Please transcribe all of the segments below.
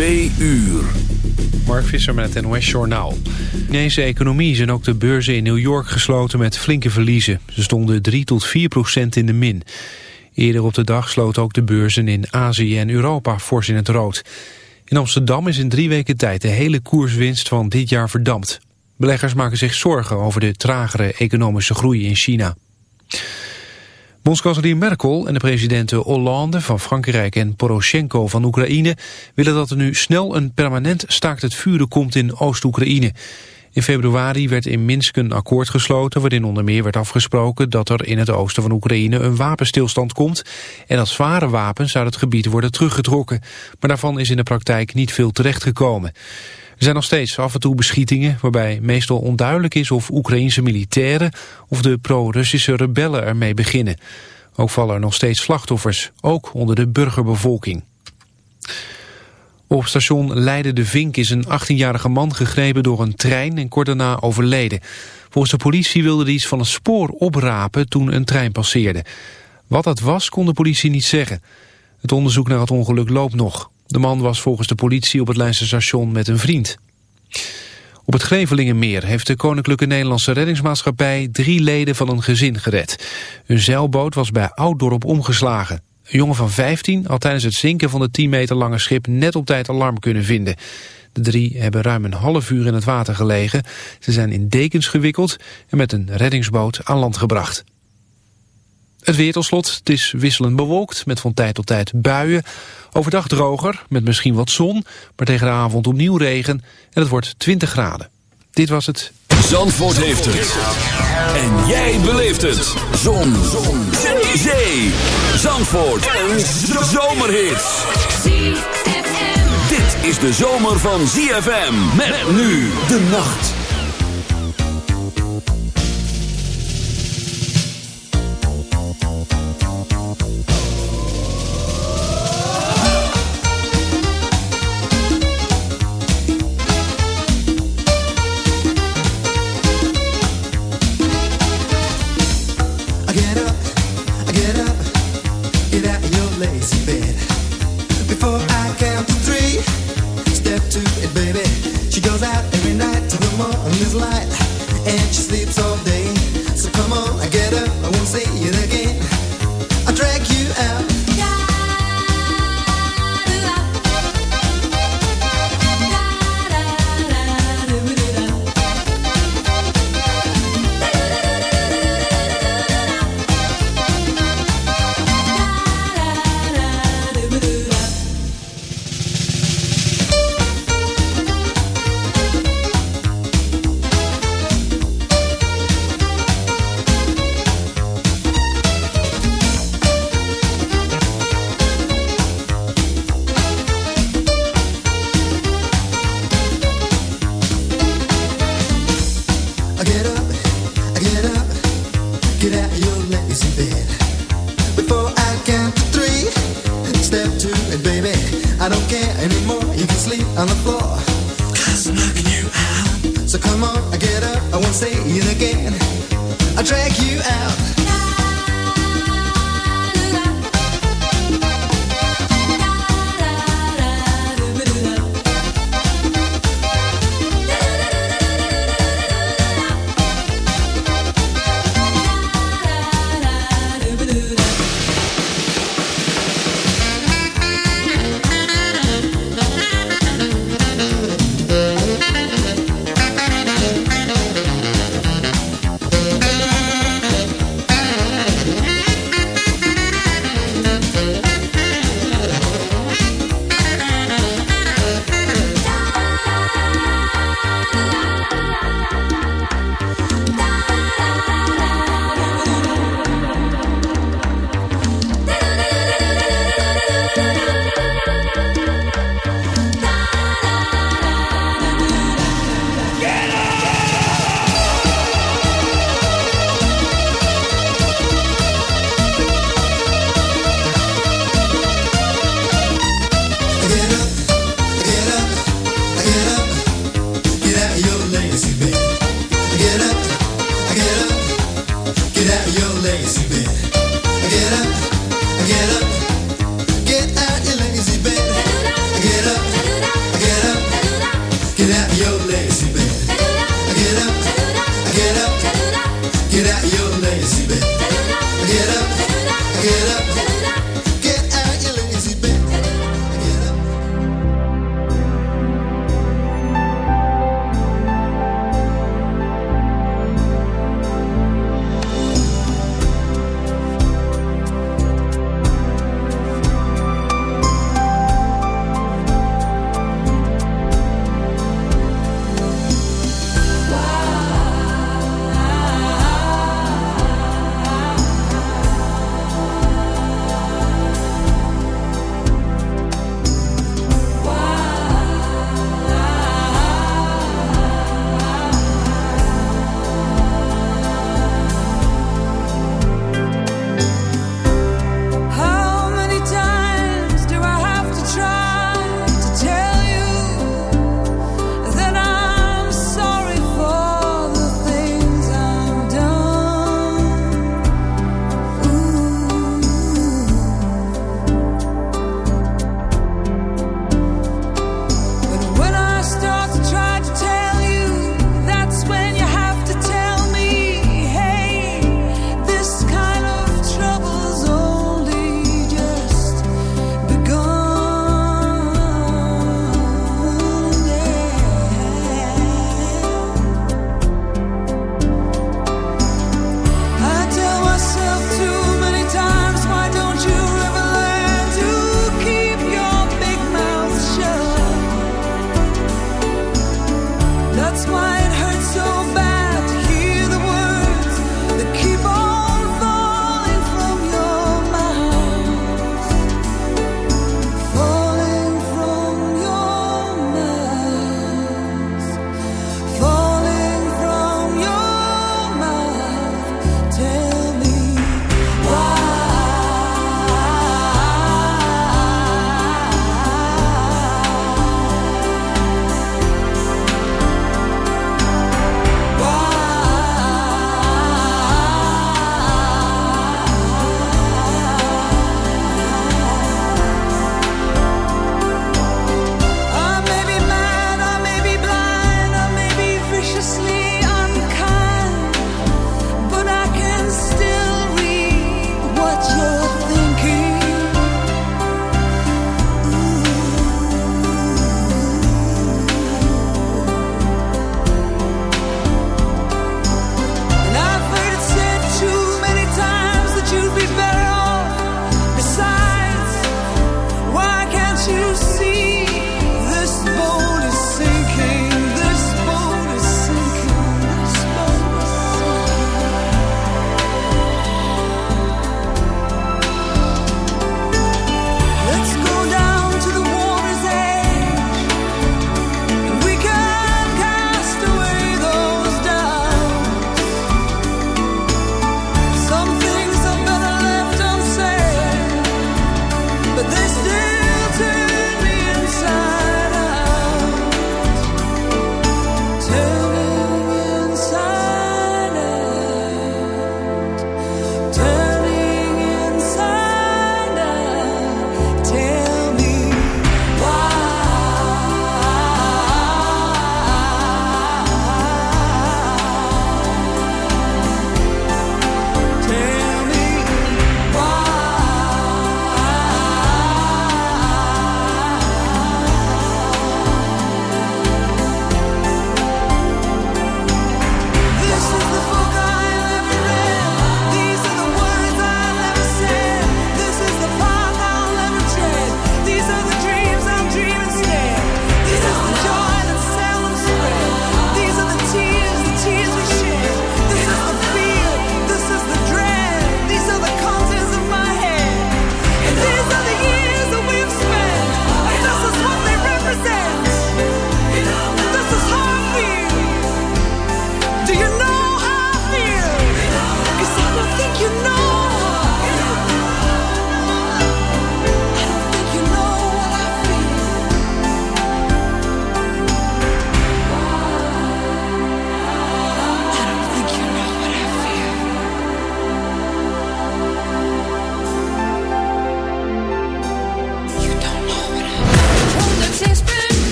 Twee uur. Mark Visser met het NOS Journaal. In Chinese economie zijn ook de beurzen in New York gesloten met flinke verliezen. Ze stonden 3 tot 4 procent in de min. Eerder op de dag sloten ook de beurzen in Azië en Europa fors in het rood. In Amsterdam is in drie weken tijd de hele koerswinst van dit jaar verdampt. Beleggers maken zich zorgen over de tragere economische groei in China. Bondskanselier Merkel en de presidenten Hollande van Frankrijk en Poroshenko van Oekraïne willen dat er nu snel een permanent staakt het vuren komt in Oost-Oekraïne. In februari werd in Minsk een akkoord gesloten waarin onder meer werd afgesproken dat er in het oosten van Oekraïne een wapenstilstand komt en dat zware wapens uit het gebied worden teruggetrokken. Maar daarvan is in de praktijk niet veel terechtgekomen. Er zijn nog steeds af en toe beschietingen waarbij meestal onduidelijk is of Oekraïnse militairen of de pro-Russische rebellen ermee beginnen. Ook vallen er nog steeds slachtoffers, ook onder de burgerbevolking. Op station Leiden de Vink is een 18-jarige man gegrepen door een trein en kort daarna overleden. Volgens de politie wilde hij iets van een spoor oprapen toen een trein passeerde. Wat dat was kon de politie niet zeggen. Het onderzoek naar het ongeluk loopt nog. De man was volgens de politie op het Leidse station met een vriend. Op het Grevelingenmeer heeft de Koninklijke Nederlandse Reddingsmaatschappij drie leden van een gezin gered. Een zeilboot was bij Ouddorp omgeslagen. Een jongen van 15 had tijdens het zinken van het 10 meter lange schip net op tijd alarm kunnen vinden. De drie hebben ruim een half uur in het water gelegen. Ze zijn in dekens gewikkeld en met een reddingsboot aan land gebracht. Het weer tot slot. Het is wisselend bewolkt met van tijd tot tijd buien. Overdag droger, met misschien wat zon, maar tegen de avond opnieuw regen. En het wordt 20 graden. Dit was het. Zandvoort heeft het. En jij beleeft het. Zon. zon. Zee. Zandvoort. Een zomerhit. Dit is de zomer van ZFM. Met nu de nacht.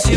esse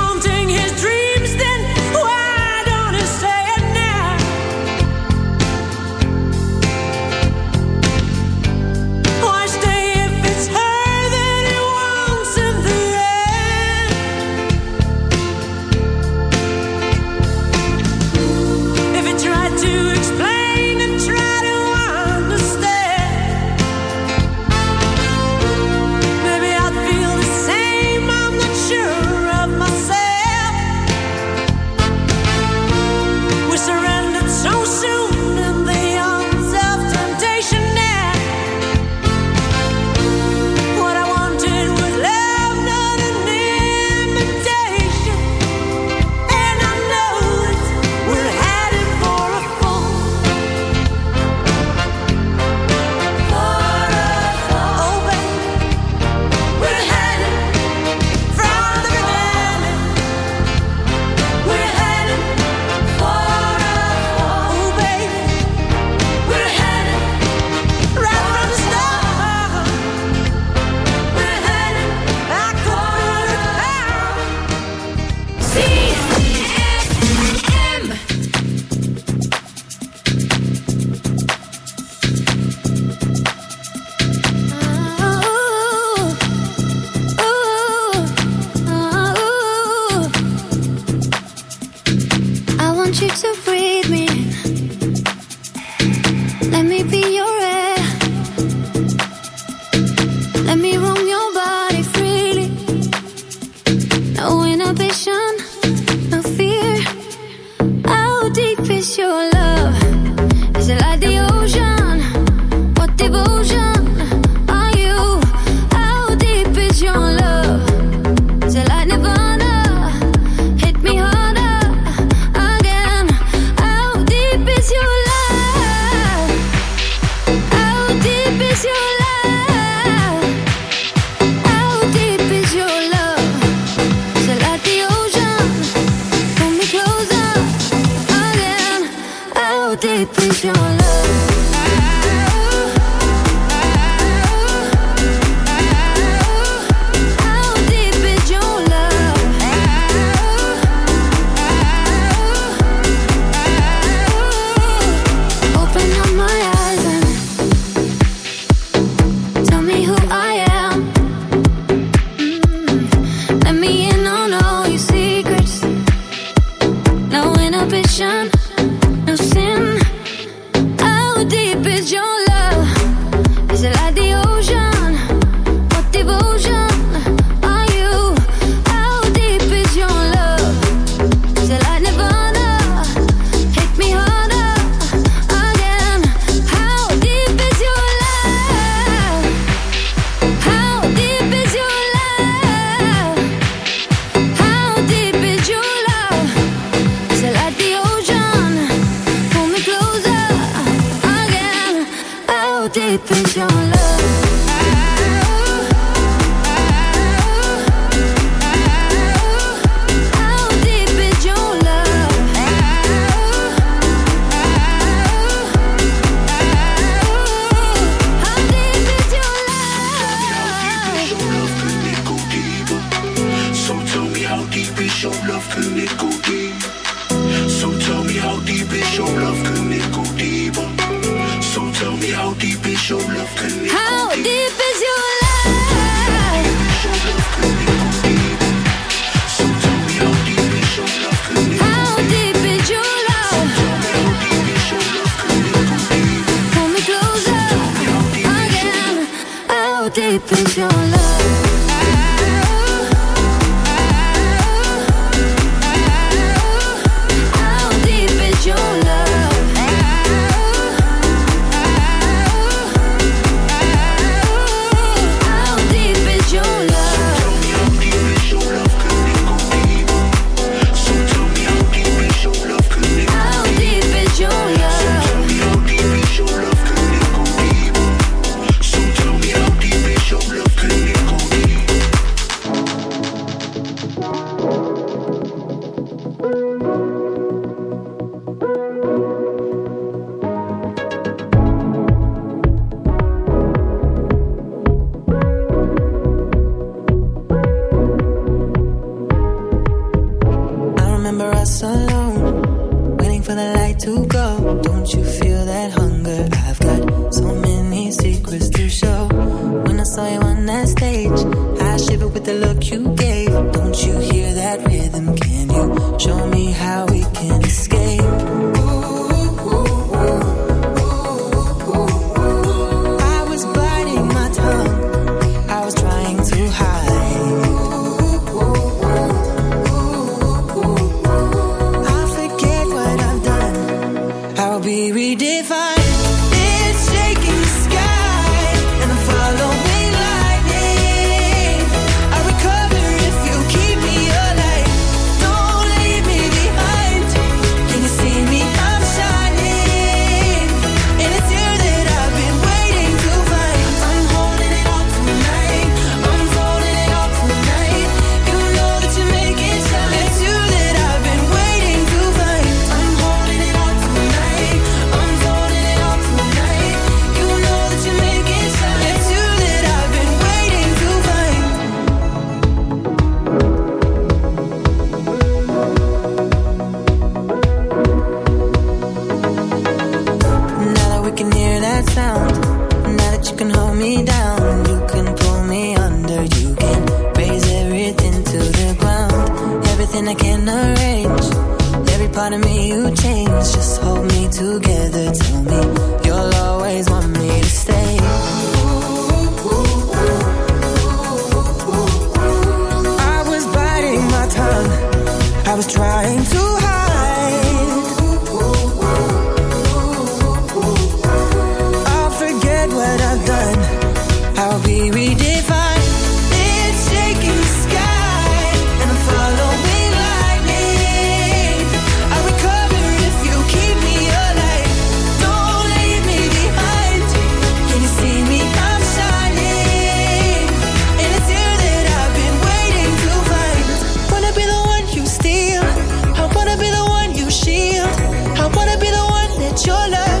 your love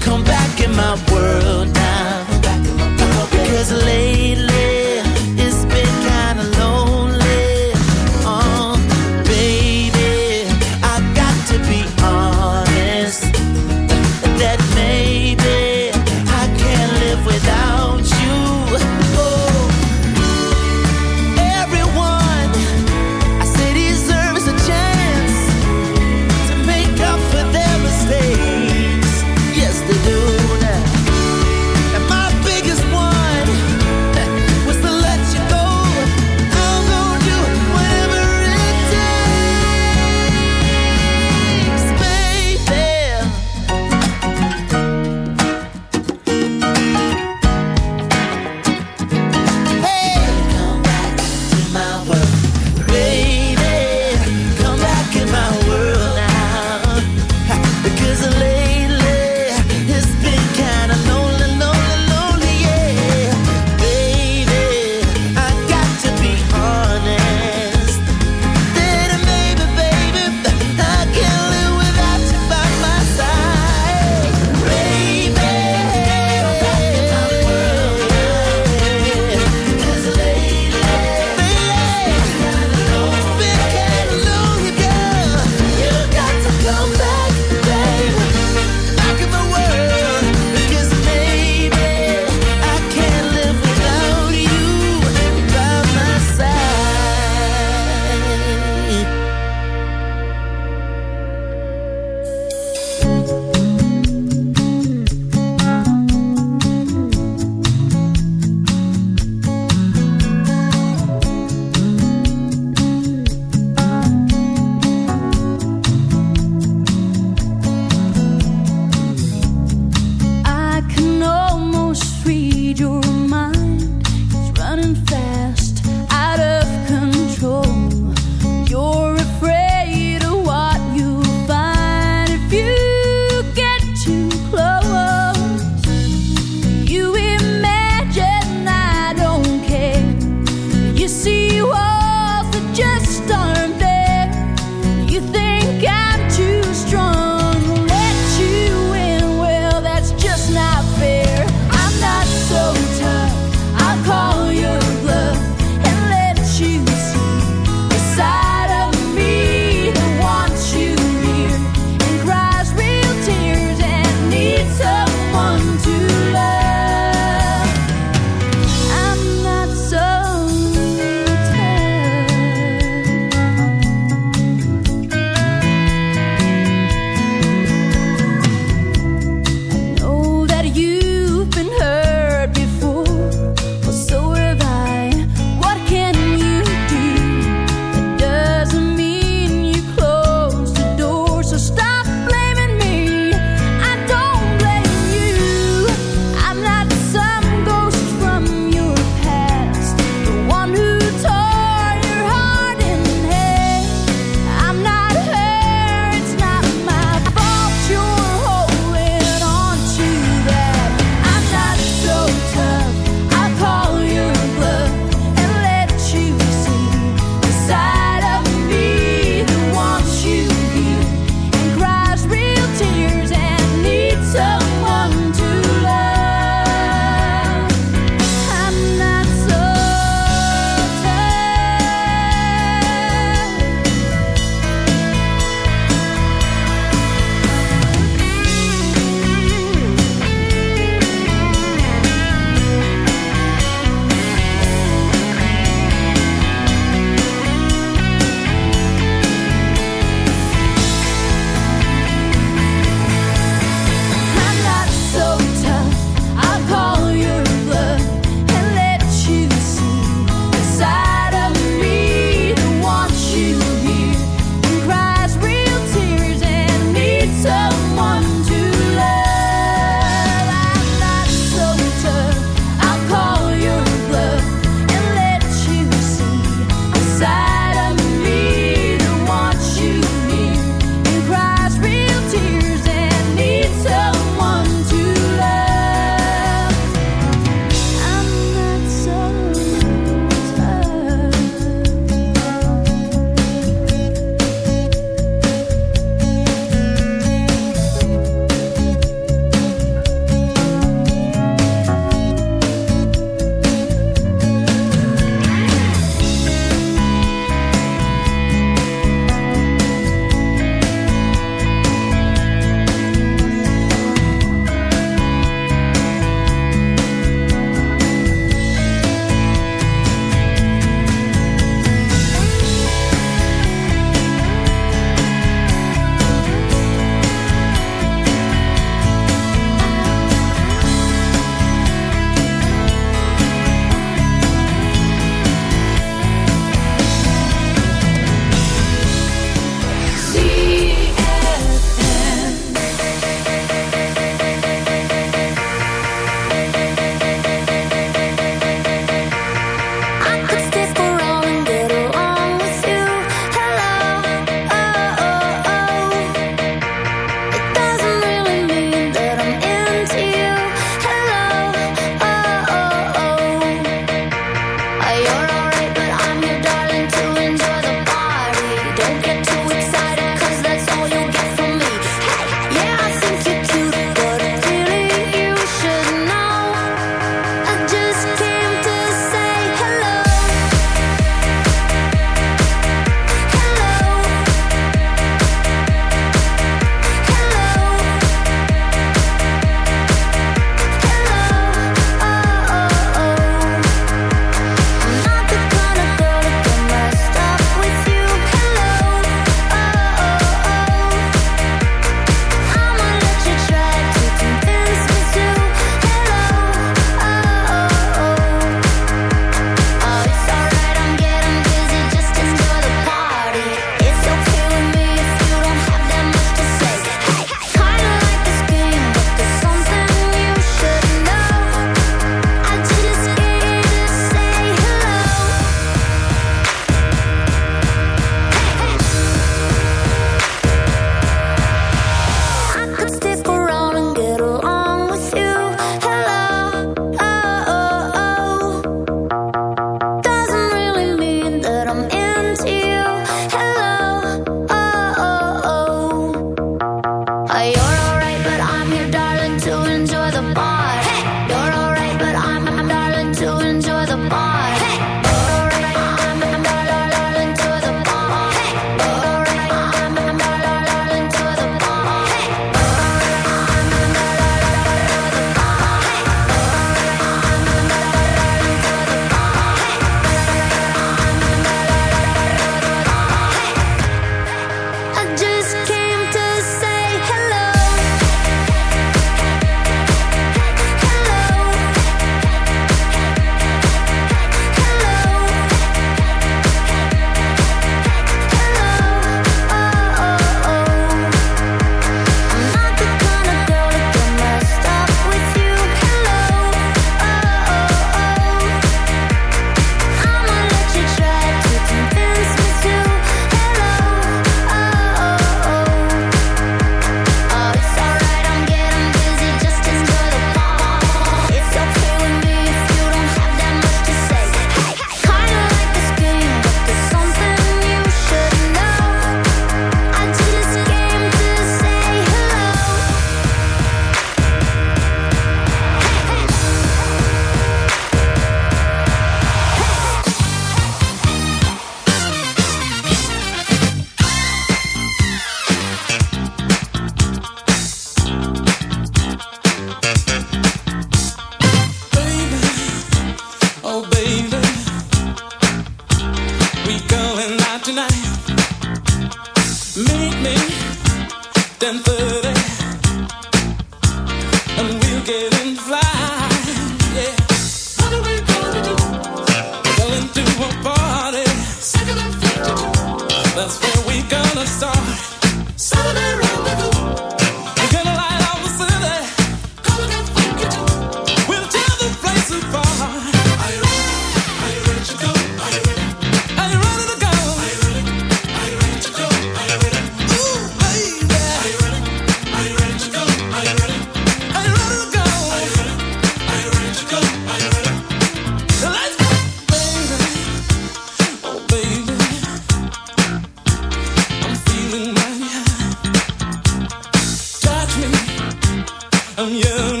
I'm yearning.